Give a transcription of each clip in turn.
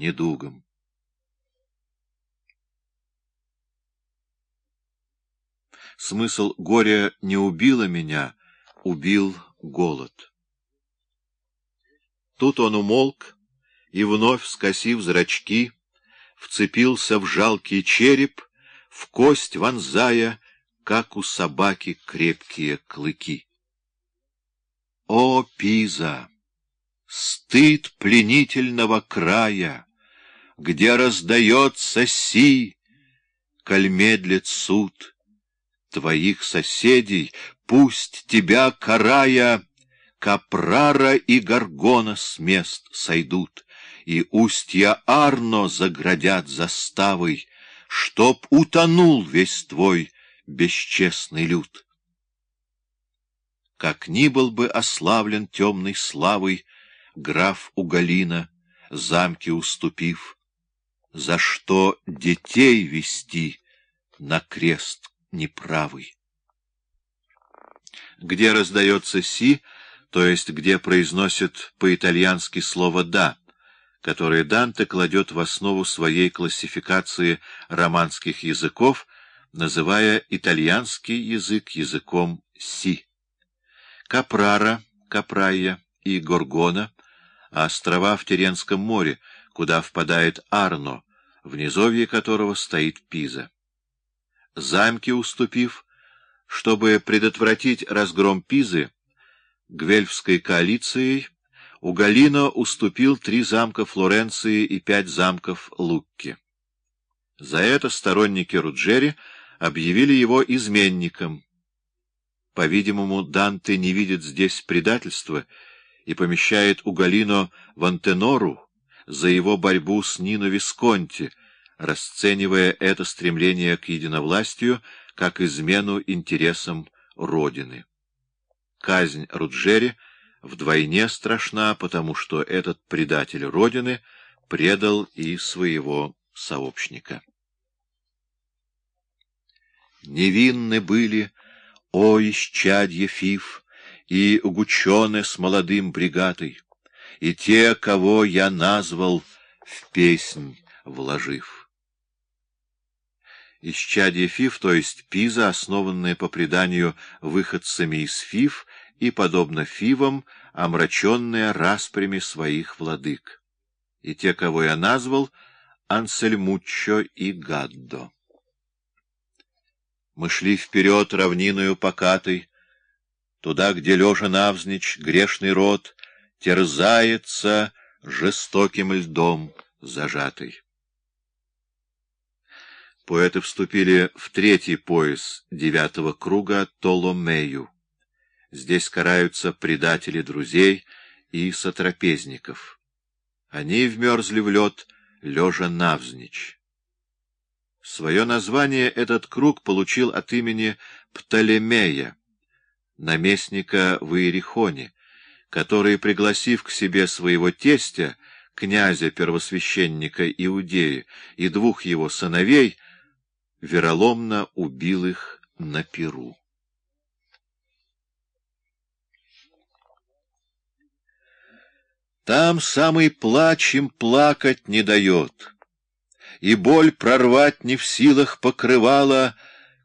недугом. Смысл горя не убило меня, убил голод. Тут он умолк и, вновь скосив зрачки, вцепился в жалкий череп, в кость вонзая, как у собаки крепкие клыки. О, Пиза! Стыд пленительного края, Где раздается си, коль медлит суд Твоих соседей, пусть тебя карая, Капрара и Гаргона с мест сойдут, И устья Арно заградят заставой, Чтоб утонул весь твой бесчестный люд. Как ни был бы ославлен темной славой Граф Уголина, замки уступив, За что детей вести на крест неправый. Где раздается «си», то есть где произносит по-итальянски слово «да», которое Данте кладет в основу своей классификации романских языков, называя итальянский язык языком «си». Капрара, Капрайя и Горгона, острова в Теренском море, куда впадает Арно, в низовье которого стоит Пиза. Замки уступив, чтобы предотвратить разгром Пизы, Гвельфской коалицией Уголино уступил три замка Флоренции и пять замков Лукки. За это сторонники Руджери объявили его изменником. По-видимому, Данте не видит здесь предательства и помещает Уголино в Антенору за его борьбу с Нино Висконти, расценивая это стремление к единовластию как измену интересам Родины. Казнь Руджери вдвойне страшна, потому что этот предатель Родины предал и своего сообщника. Невинны были, о, исчадье Фиф, и угучены с молодым бригатой, и те, кого я назвал в песнь вложив. Исчадье Фиф, то есть Пиза, основанная по преданию выходцами из Фиф и, подобно Фивам, омраченная распрями своих владык. И те, кого я назвал, Ансельмуччо и Гаддо. Мы шли вперед равниною покатой, Туда, где, лежа навзничь, грешный род Терзается жестоким льдом зажатый. Поэты вступили в третий пояс девятого круга Толомею. Здесь караются предатели друзей и сотрапезников. Они вмерзли в лед, лежа навзничь. Свое название этот круг получил от имени Птолемея, наместника в Иерихоне, который, пригласив к себе своего тестя, князя-первосвященника Иудеи и двух его сыновей, вероломно убил их на Перу. Там самый плач им плакать не дает и боль прорвать не в силах покрывала,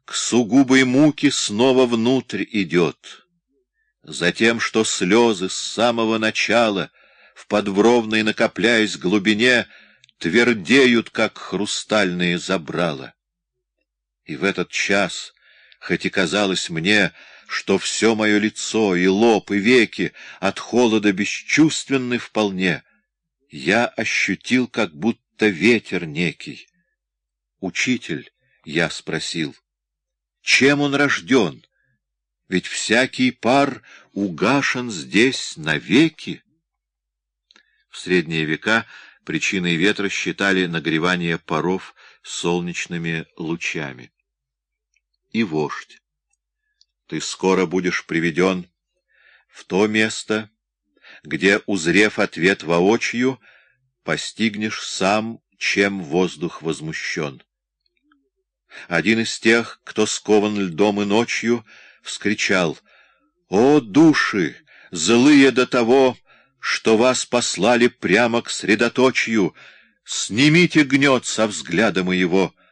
к сугубой муке снова внутрь идет. Затем, что слезы с самого начала, в подвровной накопляясь глубине, твердеют, как хрустальные забрала. И в этот час, хоть и казалось мне, что все мое лицо, и лоб, и веки от холода бесчувственны вполне, я ощутил, как будто ветер некий. «Учитель», — я спросил, — «чем он рожден? Ведь всякий пар угашен здесь навеки». В средние века причиной ветра считали нагревание паров солнечными лучами. И вождь, ты скоро будешь приведен в то место, где, узрев ответ воочию, — постигнешь сам, чем воздух возмущен. Один из тех, кто скован льдом и ночью, вскричал «О, души, злые до того, что вас послали прямо к средоточию, Снимите гнет со взгляда моего —